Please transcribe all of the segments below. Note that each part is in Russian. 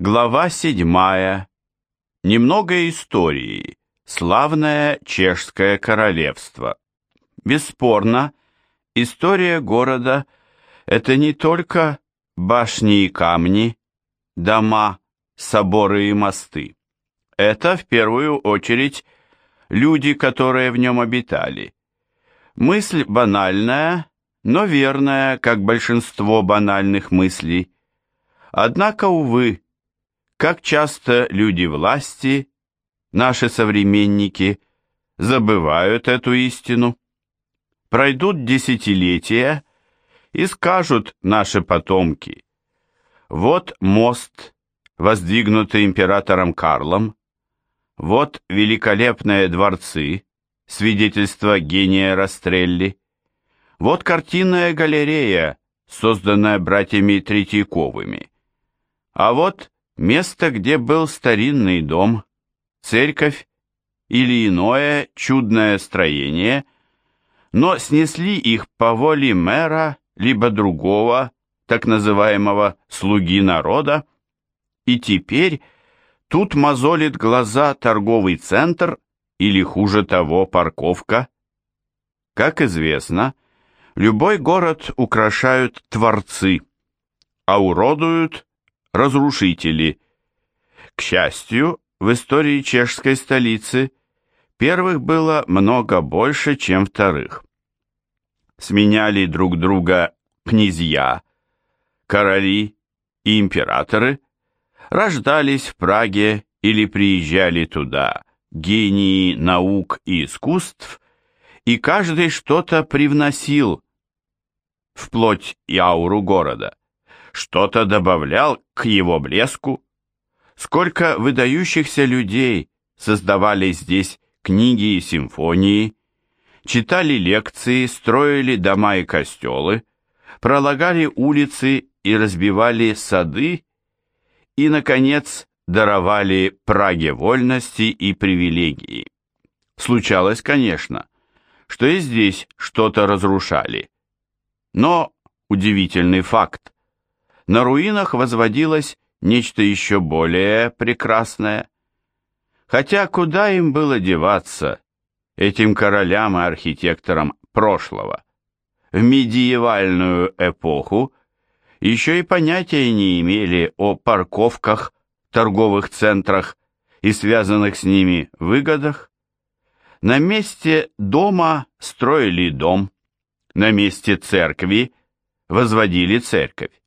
Глава седьмая. Немного истории. Славное чешское королевство. Бесспорно, история города – это не только башни и камни, дома, соборы и мосты. Это, в первую очередь, люди, которые в нем обитали. Мысль банальная, но верная, как большинство банальных мыслей. Однако, увы, как часто люди власти, наши современники, забывают эту истину. Пройдут десятилетия, и скажут наши потомки, вот мост, воздвигнутый императором Карлом, вот великолепные дворцы, свидетельство гения Растрелли, вот картинная галерея, созданная братьями Третьяковыми, а вот Место, где был старинный дом, церковь или иное чудное строение, но снесли их по воле мэра либо другого, так называемого «слуги народа», и теперь тут мозолит глаза торговый центр или, хуже того, парковка. Как известно, любой город украшают творцы, а уродуют разрушители. К счастью, в истории чешской столицы первых было много больше, чем вторых. Сменяли друг друга князья, короли и императоры, рождались в Праге или приезжали туда гении наук и искусств, и каждый что-то привносил, вплоть и ауру города что-то добавлял к его блеску. Сколько выдающихся людей создавали здесь книги и симфонии, читали лекции, строили дома и костелы, пролагали улицы и разбивали сады, и, наконец, даровали Праге вольности и привилегии. Случалось, конечно, что и здесь что-то разрушали. Но удивительный факт на руинах возводилось нечто еще более прекрасное. Хотя куда им было деваться, этим королям и архитекторам прошлого? В медиевальную эпоху еще и понятия не имели о парковках, торговых центрах и связанных с ними выгодах. На месте дома строили дом, на месте церкви возводили церковь.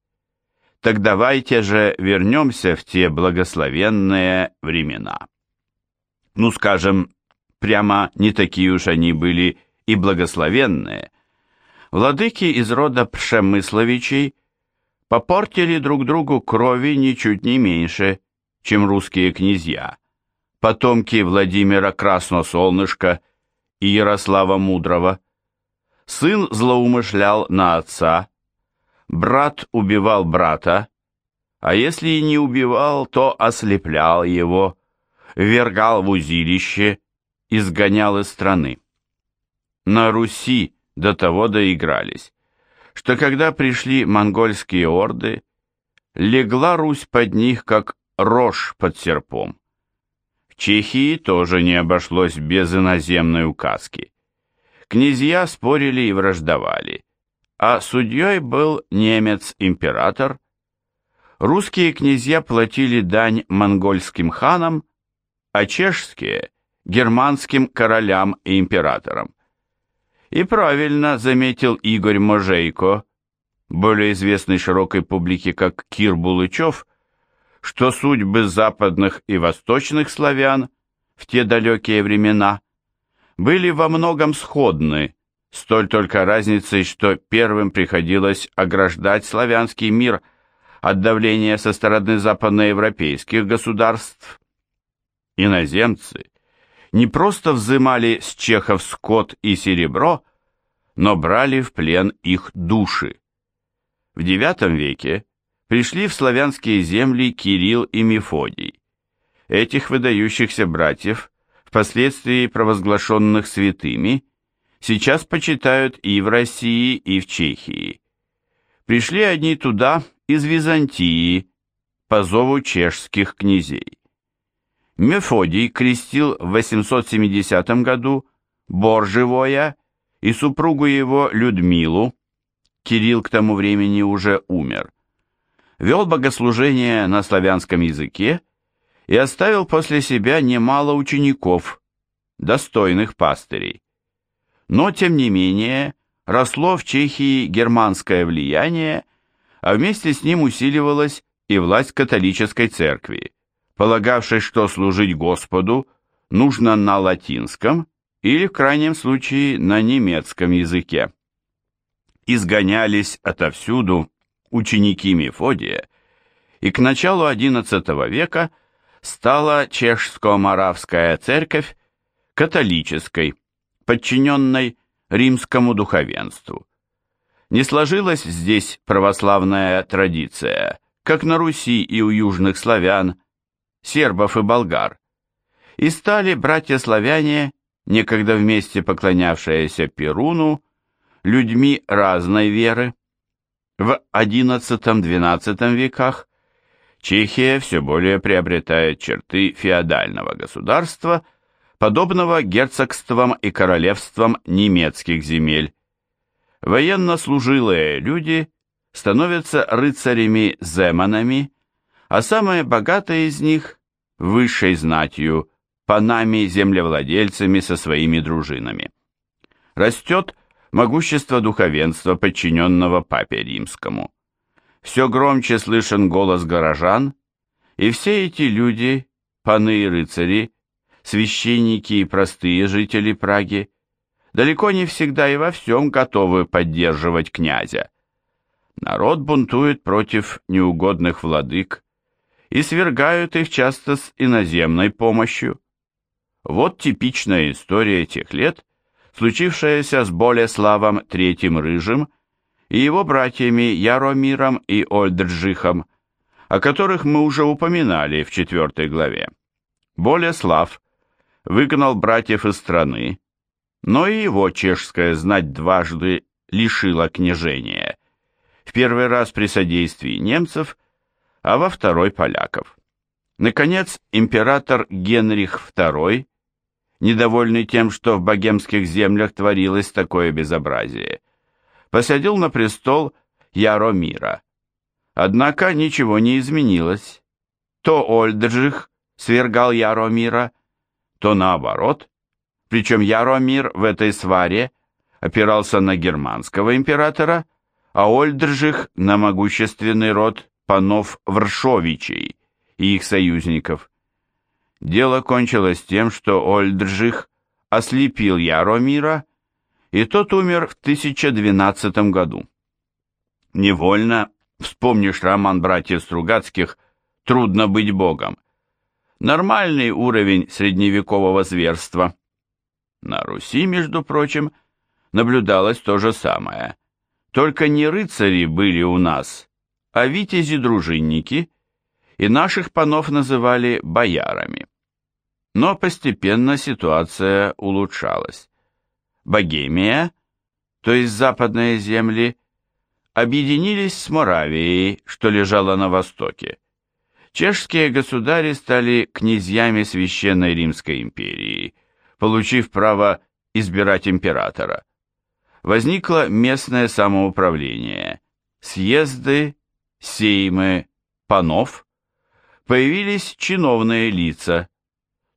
Так давайте же вернемся в те благословенные времена. Ну, скажем, прямо не такие уж они были и благословенные. Владыки из рода Пшемысловичей попортили друг другу крови ничуть не меньше, чем русские князья, потомки Владимира Красносолнышка и Ярослава Мудрого. Сын злоумышлял на отца, брат убивал брата, а если и не убивал, то ослеплял его, вергал в узилище, изгонял из страны. На Руси до того доигрались, что когда пришли монгольские орды, легла Русь под них, как рожь под серпом. В Чехии тоже не обошлось без иноземной указки. Князья спорили и враждовали а судьей был немец-император. Русские князья платили дань монгольским ханам, а чешские – германским королям и императорам. И правильно заметил Игорь Можейко, более известный широкой публике как Кир Булычев, что судьбы западных и восточных славян в те далекие времена были во многом сходны Столь только разницей, что первым приходилось ограждать славянский мир от давления со стороны западноевропейских государств. Иноземцы не просто взымали с чехов скот и серебро, но брали в плен их души. В IX веке пришли в славянские земли Кирилл и Мефодий. Этих выдающихся братьев, впоследствии провозглашенных святыми, сейчас почитают и в России, и в Чехии. Пришли они туда из Византии, по зову чешских князей. Мефодий крестил в 870 году Боржевоя и супругу его Людмилу, Кирилл к тому времени уже умер, вел богослужение на славянском языке и оставил после себя немало учеников, достойных пастырей. Но, тем не менее, росло в Чехии германское влияние, а вместе с ним усиливалась и власть католической церкви, полагавшей, что служить Господу нужно на латинском или, в крайнем случае, на немецком языке. Изгонялись отовсюду ученики Мефодия, и к началу XI века стала чешско-моравская церковь католической, подчиненной римскому духовенству. Не сложилась здесь православная традиция, как на Руси и у южных славян, сербов и болгар, и стали братья-славяне, некогда вместе поклонявшиеся Перуну, людьми разной веры. В XI-XII веках Чехия все более приобретает черты феодального государства, подобного герцогствам и королевствам немецких земель. Военнослужилые люди становятся рыцарями-земанами, а самые богатые из них – высшей знатью, панами-землевладельцами со своими дружинами. Растет могущество духовенства, подчиненного Папе Римскому. Все громче слышен голос горожан, и все эти люди, паны и рыцари, священники и простые жители Праги, далеко не всегда и во всем готовы поддерживать князя. Народ бунтует против неугодных владык и свергают их часто с иноземной помощью. Вот типичная история тех лет, случившаяся с Болеславом III Рыжим и его братьями Яромиром и Ольдрджихом, о которых мы уже упоминали в четвертой главе. Болеслав выгнал братьев из страны, но и его чешская знать дважды лишила княжения, в первый раз при содействии немцев, а во второй поляков. Наконец, император Генрих II недовольный тем, что в богемских землях творилось такое безобразие, посадил на престол Яромира. Однако ничего не изменилось. То Ольдржих свергал Яромира, то наоборот, причем Яромир в этой сваре опирался на германского императора, а Ольдржих на могущественный род панов Вршовичей и их союзников. Дело кончилось тем, что Ольдржих ослепил Яромира, и тот умер в 1012 году. Невольно вспомнишь роман братьев Стругацких «Трудно быть богом». Нормальный уровень средневекового зверства. На Руси, между прочим, наблюдалось то же самое. Только не рыцари были у нас, а витязи-дружинники, и наших панов называли боярами. Но постепенно ситуация улучшалась. Богемия, то есть западные земли, объединились с Моравией, что лежало на востоке. Чешские государи стали князьями Священной Римской империи, получив право избирать императора. Возникло местное самоуправление, съезды, сеймы, панов, появились чиновные лица,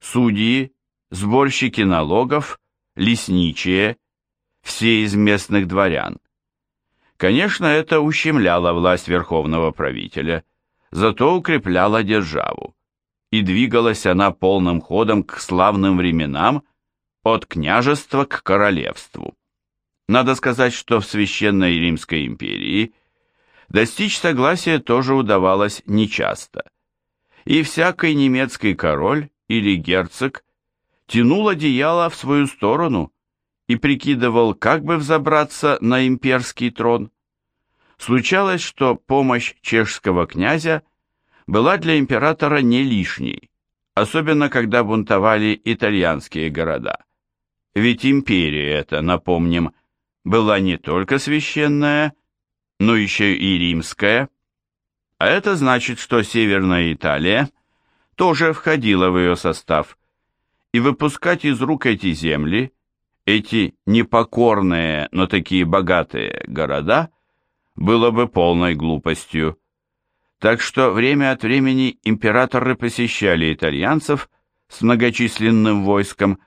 судьи, сборщики налогов, лесничие, все из местных дворян. Конечно, это ущемляло власть верховного правителя, зато укрепляло державу, и двигалась она полным ходом к славным временам от княжества к королевству. Надо сказать, что в Священной Римской империи достичь согласия тоже удавалось нечасто, и всякий немецкий король или герцог тянул одеяло в свою сторону и прикидывал, как бы взобраться на имперский трон. Случалось, что помощь чешского князя была для императора не лишней, особенно когда бунтовали итальянские города. Ведь империя эта, напомним, была не только священная, но еще и римская. А это значит, что Северная Италия тоже входила в ее состав, и выпускать из рук эти земли, эти непокорные, но такие богатые города, было бы полной глупостью. Так что время от времени императоры посещали итальянцев с многочисленным войском,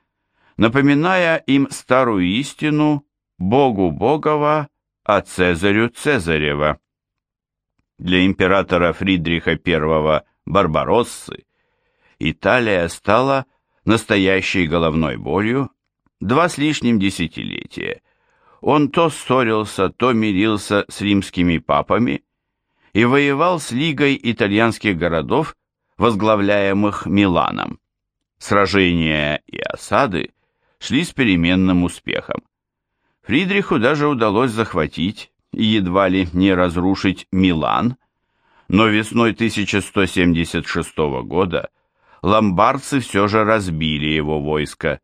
напоминая им старую истину «Богу Богова, а Цезарю Цезарева». Для императора Фридриха I Барбароссы Италия стала настоящей головной болью два с лишним десятилетия. Он то ссорился, то мирился с римскими папами и воевал с Лигой итальянских городов, возглавляемых Миланом. Сражения и осады шли с переменным успехом. Фридриху даже удалось захватить и едва ли не разрушить Милан, но весной 1176 года ломбардцы все же разбили его войско.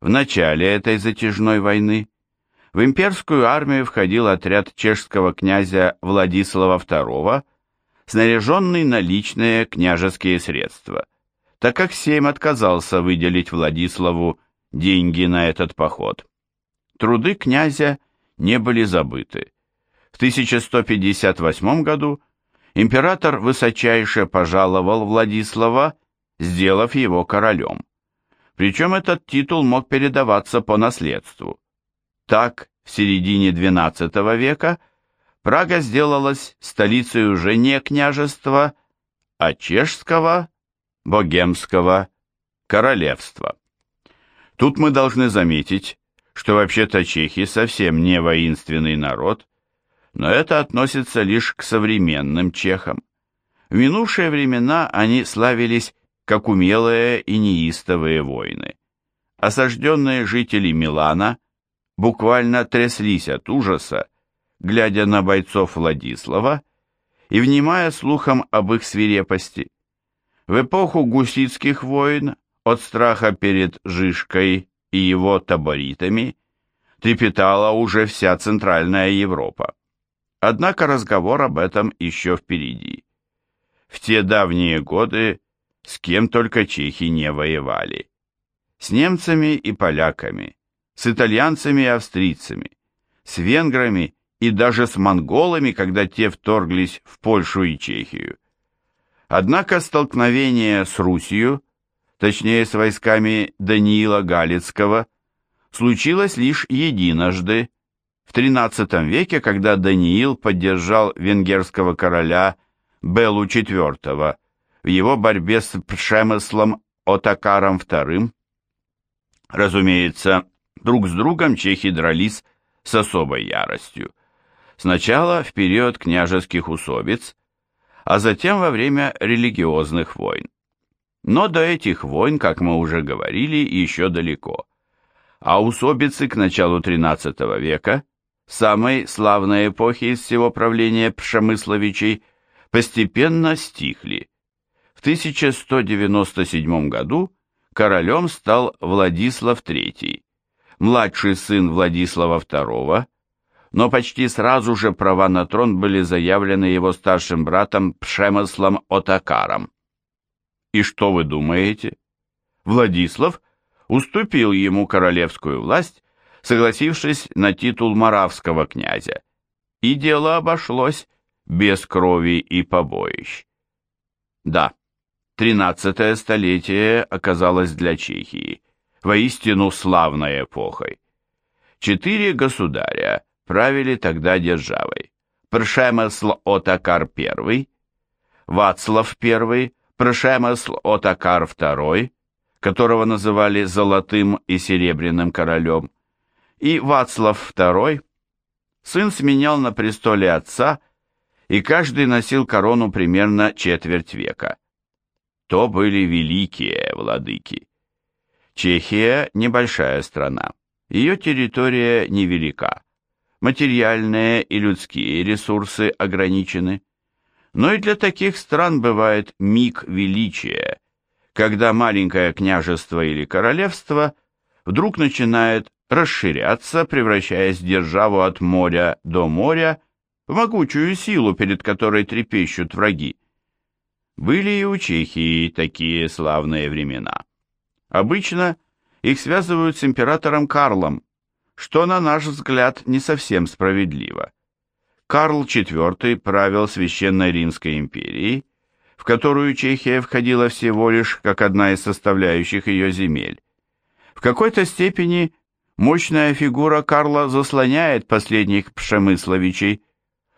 В начале этой затяжной войны в имперскую армию входил отряд чешского князя Владислава II, снаряженный на личные княжеские средства, так как Сейм отказался выделить Владиславу деньги на этот поход. Труды князя не были забыты. В 1158 году император высочайше пожаловал Владислава, сделав его королем. Причем этот титул мог передаваться по наследству. Так, в середине XII века Прага сделалась столицей уже не княжества, а чешского, богемского королевства. Тут мы должны заметить, что вообще-то чехи совсем не воинственный народ, но это относится лишь к современным чехам. В минувшие времена они славились как умелые и неистовые воины. Осажденные жители Милана – буквально тряслись от ужаса, глядя на бойцов Владислава и внимая слухам об их свирепости. В эпоху гуситских войн от страха перед Жишкой и его таборитами трепетала уже вся Центральная Европа. Однако разговор об этом еще впереди. В те давние годы с кем только чехи не воевали. С немцами и поляками, с итальянцами и австрийцами, с венграми и даже с монголами, когда те вторглись в Польшу и Чехию. Однако столкновение с Русью, точнее с войсками Даниила Галицкого, случилось лишь единожды, в XIII веке, когда Даниил поддержал венгерского короля Белу IV в его борьбе с Пшемыслом Отакаром II. Разумеется, Друг с другом чехи дрались с особой яростью. Сначала в период княжеских усобиц, а затем во время религиозных войн. Но до этих войн, как мы уже говорили, еще далеко. А усобицы к началу XIII века, самой славной эпохи из всего правления Пшемысловичей, постепенно стихли. В 1197 году королем стал Владислав III, младший сын Владислава II, но почти сразу же права на трон были заявлены его старшим братом Пшемыслом Отакаром. И что вы думаете? Владислав уступил ему королевскую власть, согласившись на титул маравского князя, и дело обошлось без крови и побоищ. Да, тринадцатое столетие оказалось для Чехии воистину славной эпохой. Четыре государя правили тогда державой. Пршемысл Отакар I, Вацлав I, Пршемысл Отакар II, которого называли Золотым и Серебряным королем, и Вацлав II, сын сменял на престоле отца, и каждый носил корону примерно четверть века. То были великие владыки. Чехия – небольшая страна. Ее территория невелика. Материальные и людские ресурсы ограничены. Но и для таких стран бывает миг величия, когда маленькое княжество или королевство вдруг начинает расширяться, превращаясь в державу от моря до моря, в могучую силу, перед которой трепещут враги. Были и у Чехии такие славные времена. Обычно их связывают с императором Карлом, что, на наш взгляд, не совсем справедливо. Карл IV правил Священной Римской империей, в которую Чехия входила всего лишь как одна из составляющих ее земель. В какой-то степени мощная фигура Карла заслоняет последних пшемысловичей,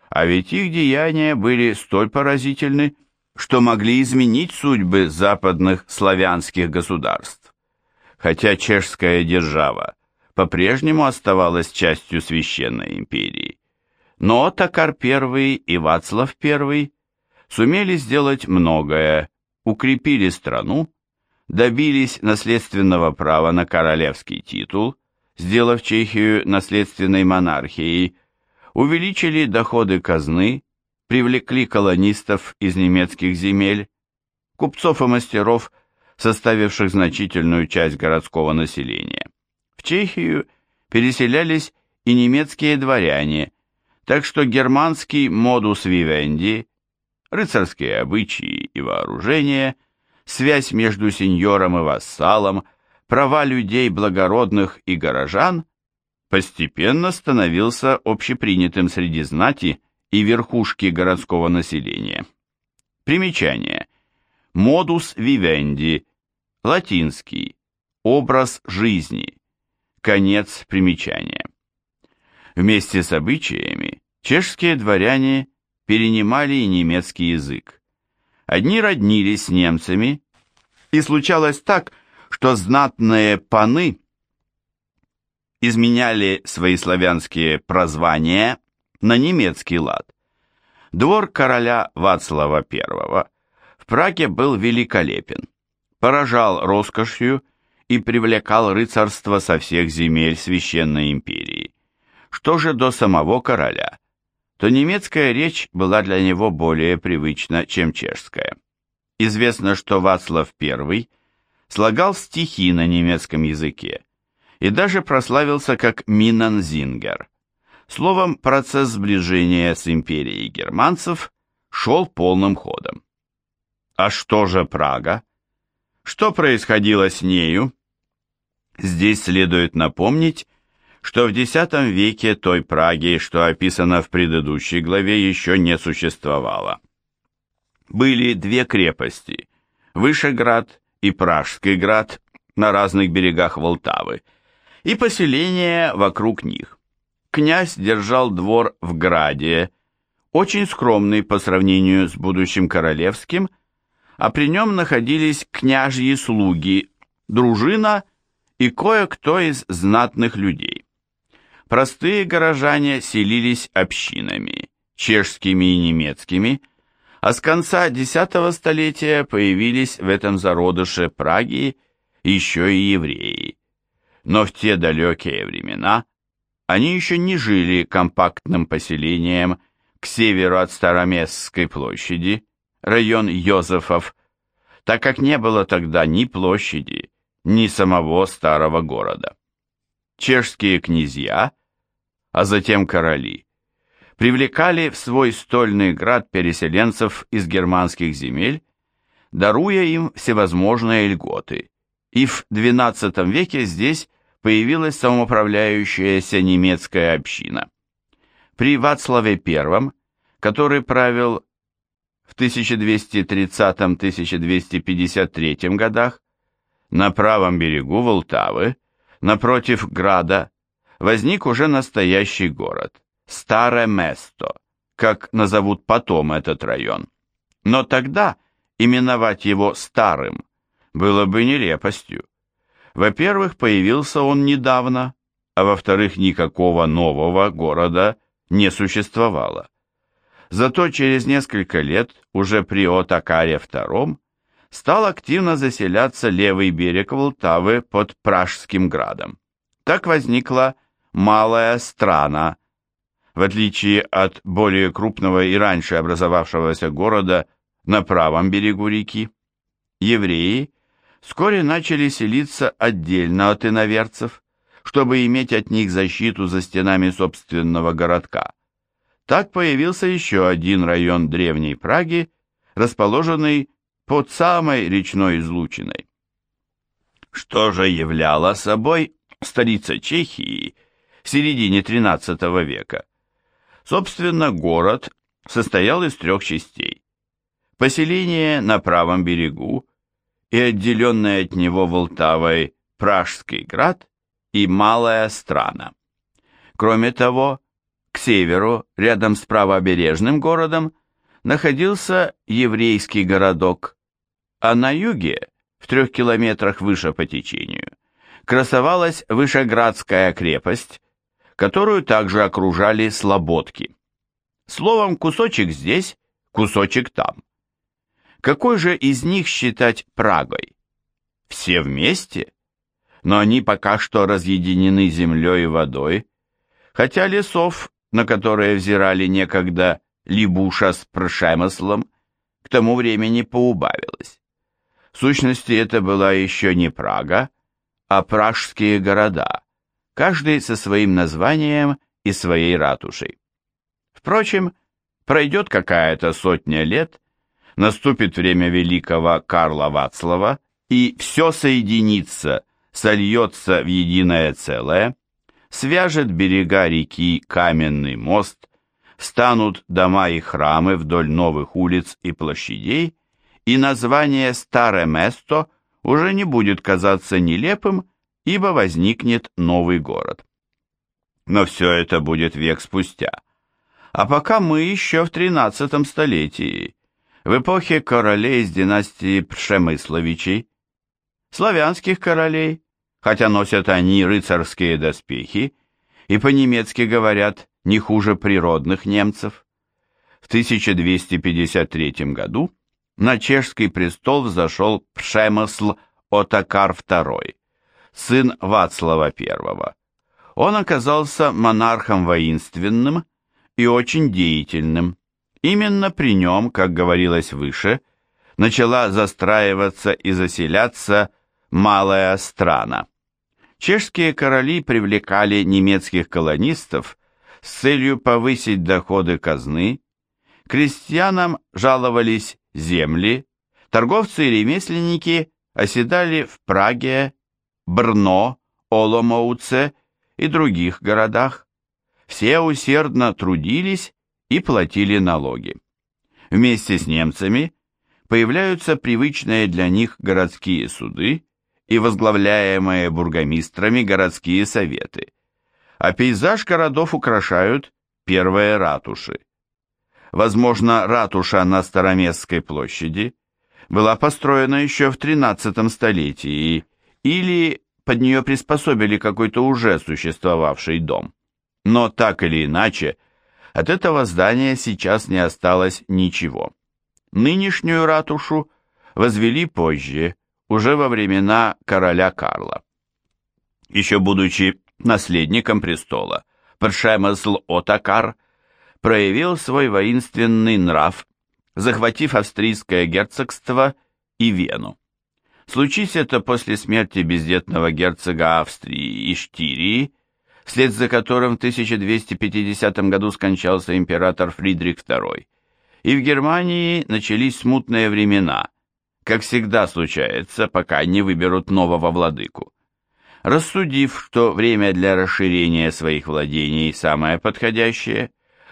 а ведь их деяния были столь поразительны, что могли изменить судьбы западных славянских государств. Хотя чешская держава по-прежнему оставалась частью Священной империи, но Токар I и Вацлав I сумели сделать многое, укрепили страну, добились наследственного права на королевский титул, сделав Чехию наследственной монархией, увеличили доходы казны, привлекли колонистов из немецких земель, купцов и мастеров, составивших значительную часть городского населения. В Чехию переселялись и немецкие дворяне, так что германский модус вивенди, рыцарские обычаи и вооружение, связь между сеньором и вассалом, права людей благородных и горожан постепенно становился общепринятым среди знати и верхушки городского населения. Примечание. Модус вивенди, латинский, образ жизни, конец примечания. Вместе с обычаями чешские дворяне перенимали и немецкий язык. Одни роднились с немцами, и случалось так, что знатные паны изменяли свои славянские прозвания на немецкий лад. Двор короля Вацлава I в Праге был великолепен, поражал роскошью и привлекал рыцарство со всех земель Священной империи. Что же до самого короля, то немецкая речь была для него более привычна, чем чешская. Известно, что Вацлав I слагал стихи на немецком языке и даже прославился как Минанзингер. Словом, процесс сближения с империей германцев шел полным ходом. А что же Прага? Что происходило с нею? Здесь следует напомнить, что в X веке той Праги, что описано в предыдущей главе, еще не существовало. Были две крепости – Вышеград и Пражский град на разных берегах Волтавы, и поселения вокруг них князь держал двор в Граде, очень скромный по сравнению с будущим королевским, а при нем находились княжьи слуги, дружина и кое-кто из знатных людей. Простые горожане селились общинами, чешскими и немецкими, а с конца X столетия появились в этом зародыше Праги еще и евреи. Но в те далекие времена они еще не жили компактным поселением к северу от Староместской площади, район Йозефов, так как не было тогда ни площади, ни самого старого города. Чешские князья, а затем короли, привлекали в свой стольный град переселенцев из германских земель, даруя им всевозможные льготы, и в XII веке здесь появилась самоуправляющаяся немецкая община. При Вацлаве I, который правил в 1230-1253 годах, на правом берегу Волтавы, напротив Града, возник уже настоящий город, Старое Место, как назовут потом этот район. Но тогда именовать его Старым было бы нелепостью. Во-первых, появился он недавно, а во-вторых, никакого нового города не существовало. Зато через несколько лет, уже при Отакаре II, стал активно заселяться левый берег Волтавы под Пражским градом. Так возникла Малая Страна, в отличие от более крупного и раньше образовавшегося города на правом берегу реки. Евреи – вскоре начали селиться отдельно от иноверцев, чтобы иметь от них защиту за стенами собственного городка. Так появился еще один район древней Праги, расположенный под самой речной излучиной. Что же являла собой столица Чехии в середине XIII века? Собственно, город состоял из трех частей. Поселение на правом берегу и отделенное от него Волтавой Пражский град и Малая Страна. Кроме того, к северу, рядом с правобережным городом, находился еврейский городок, а на юге, в трех километрах выше по течению, красовалась Вышеградская крепость, которую также окружали слободки. Словом, кусочек здесь, кусочек там. Какой же из них считать Прагой? Все вместе? Но они пока что разъединены землей и водой, хотя лесов, на которые взирали некогда Либуша с Пршемыслом, к тому времени поубавилось. В сущности, это была еще не Прага, а пражские города, каждый со своим названием и своей ратушей. Впрочем, пройдет какая-то сотня лет, наступит время великого Карла Вацлава, и все соединится, сольется в единое целое, свяжет берега реки каменный мост, станут дома и храмы вдоль новых улиц и площадей, и название «Старое место» уже не будет казаться нелепым, ибо возникнет новый город. Но все это будет век спустя. А пока мы еще в тринадцатом столетии, в эпохе королей из династии Пшемысловичей, славянских королей, хотя носят они рыцарские доспехи и по-немецки говорят не хуже природных немцев. В 1253 году на чешский престол взошел Пшемысл Отакар II, сын Вацлава I. Он оказался монархом воинственным, и очень деятельным. Именно при нем, как говорилось выше, начала застраиваться и заселяться малая страна. Чешские короли привлекали немецких колонистов с целью повысить доходы казны, крестьянам жаловались земли, торговцы и ремесленники оседали в Праге, Брно, Оломоуце и других городах все усердно трудились и платили налоги. Вместе с немцами появляются привычные для них городские суды и возглавляемые бургомистрами городские советы, а пейзаж городов украшают первые ратуши. Возможно, ратуша на Староместской площади была построена еще в XIII столетии или под нее приспособили какой-то уже существовавший дом. Но так или иначе, от этого здания сейчас не осталось ничего. Нынешнюю ратушу возвели позже, уже во времена короля Карла. Еще будучи наследником престола, Першемесл Отакар проявил свой воинственный нрав, захватив австрийское герцогство и Вену. Случись это после смерти бездетного герцога Австрии и Штирии, вслед за которым в 1250 году скончался император Фридрих II. И в Германии начались смутные времена, как всегда случается, пока не выберут нового владыку. Рассудив, что время для расширения своих владений самое подходящее,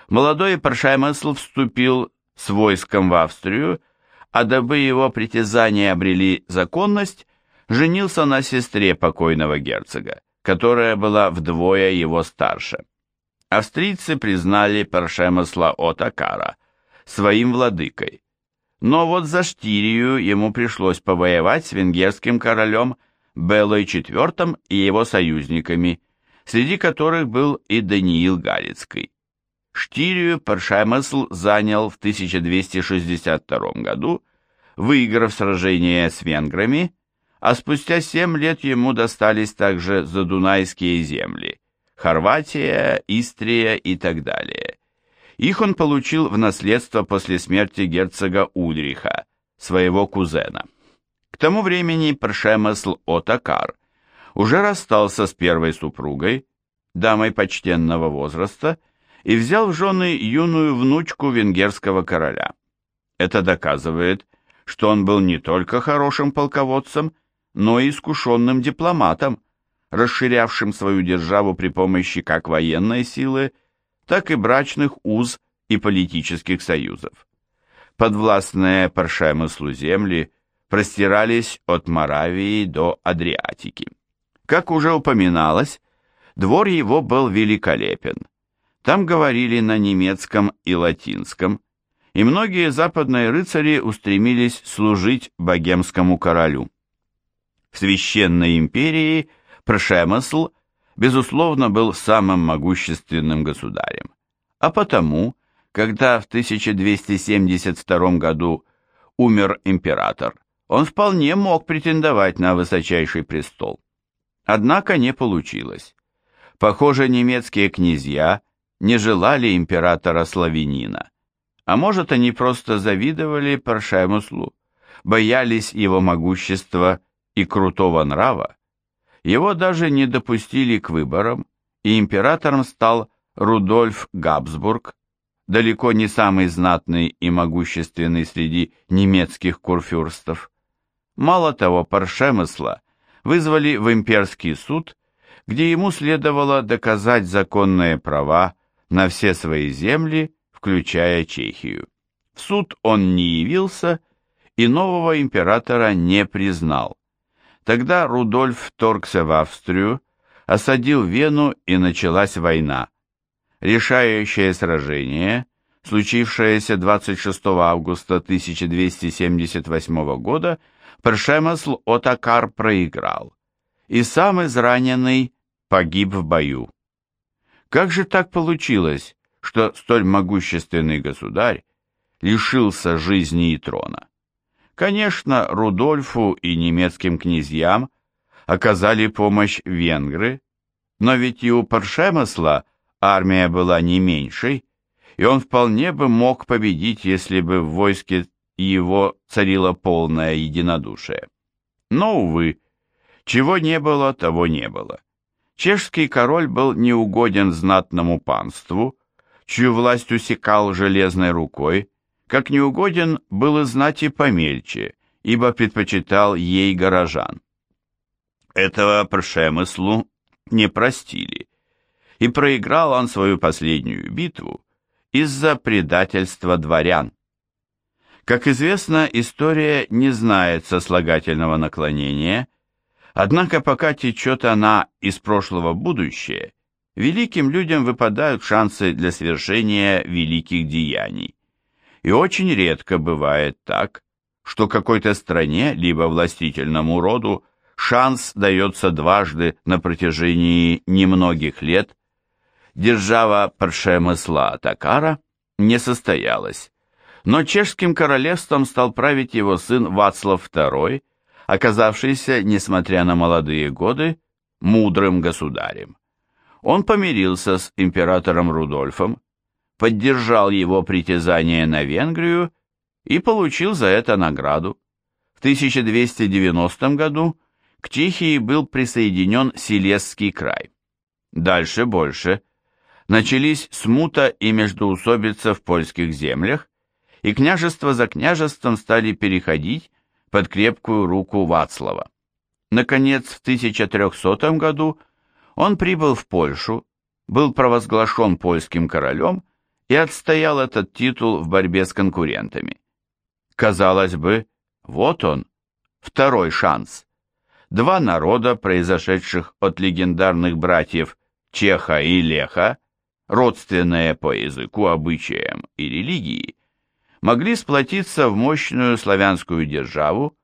молодой Паршаймысл вступил с войском в Австрию, а дабы его притязания обрели законность, женился на сестре покойного герцога которая была вдвое его старше. Австрийцы признали Першемысла Отакара своим владыкой, но вот за Штирию ему пришлось повоевать с венгерским королем Белой IV и его союзниками, среди которых был и Даниил Галицкий. Штирию Першемысл занял в 1262 году, выиграв сражение с венграми, а спустя семь лет ему достались также задунайские земли, Хорватия, Истрия и так далее. Их он получил в наследство после смерти герцога Ульриха, своего кузена. К тому времени Першемысл Отакар уже расстался с первой супругой, дамой почтенного возраста, и взял в жены юную внучку венгерского короля. Это доказывает, что он был не только хорошим полководцем, но и искушенным дипломатом, расширявшим свою державу при помощи как военной силы, так и брачных уз и политических союзов. Подвластные Паршемыслу земли простирались от Моравии до Адриатики. Как уже упоминалось, двор его был великолепен. Там говорили на немецком и латинском, и многие западные рыцари устремились служить богемскому королю. В Священной империи Прошемысл, безусловно, был самым могущественным государем, а потому, когда в 1272 году умер император, он вполне мог претендовать на высочайший престол. Однако не получилось. Похоже, немецкие князья не желали императора славянина, а может, они просто завидовали Паршемуслу, боялись его могущества и крутого нрава. Его даже не допустили к выборам, и императором стал Рудольф Габсбург, далеко не самый знатный и могущественный среди немецких курфюрстов. Мало того, Паршемысла вызвали в имперский суд, где ему следовало доказать законные права на все свои земли, включая Чехию. В суд он не явился и нового императора не признал. Тогда Рудольф вторгся в Австрию, осадил Вену и началась война. Решающее сражение, случившееся 26 августа 1278 года, Першемысл Отакар проиграл, и сам израненный погиб в бою. Как же так получилось, что столь могущественный государь лишился жизни и трона? Конечно, Рудольфу и немецким князьям оказали помощь венгры, но ведь и у Паршемысла армия была не меньшей, и он вполне бы мог победить, если бы в войске его царило полное единодушие. Но, увы, чего не было, того не было. Чешский король был неугоден знатному панству, чью власть усекал железной рукой, как неугоден был и знати помельче, ибо предпочитал ей горожан. Этого Прошемыслу не простили, и проиграл он свою последнюю битву из-за предательства дворян. Как известно, история не знает сослагательного наклонения – Однако пока течет она из прошлого в будущее, великим людям выпадают шансы для совершения великих деяний. И очень редко бывает так, что какой-то стране, либо властительному роду, шанс дается дважды на протяжении немногих лет. Держава Паршемысла Такара не состоялась, но чешским королевством стал править его сын Вацлав II, оказавшийся, несмотря на молодые годы, мудрым государем. Он помирился с императором Рудольфом, поддержал его притязание на Венгрию и получил за это награду. В 1290 году к Чехии был присоединен Силезский край. Дальше больше. Начались смута и междоусобица в польских землях, и княжество за княжеством стали переходить под крепкую руку Вацлава. Наконец, в 1300 году он прибыл в Польшу, был провозглашен польским королем и отстоял этот титул в борьбе с конкурентами. Казалось бы, вот он, второй шанс. Два народа, произошедших от легендарных братьев Чеха и Леха, родственные по языку, обычаям и религии, могли сплотиться в мощную славянскую державу,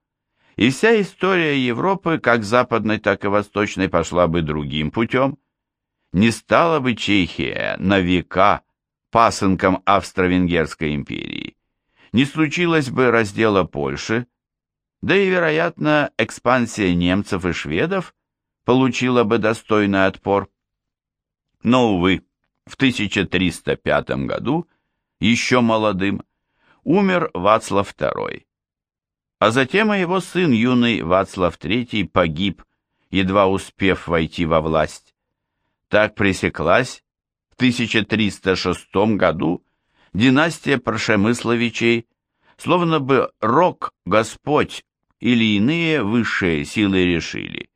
и вся история Европы, как западной, так и восточной, пошла бы другим путем. Не стала бы Чехия на века пасынком Австро-Венгерской империи, не случилось бы раздела Польши, да и, вероятно, экспансия немцев и шведов получила бы достойный отпор. Но, увы, в 1305 году, еще молодым, умер Вацлав II. А затем и его сын, юный Вацлав III, погиб, едва успев войти во власть. Так пресеклась В 1306 году династия Прошемысловичей, словно бы рок Господь или иные высшие силы решили.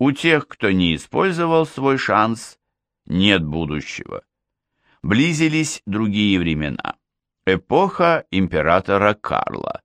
У тех, кто не использовал свой шанс, нет будущего. Близились другие времена. Эпоха императора Карла.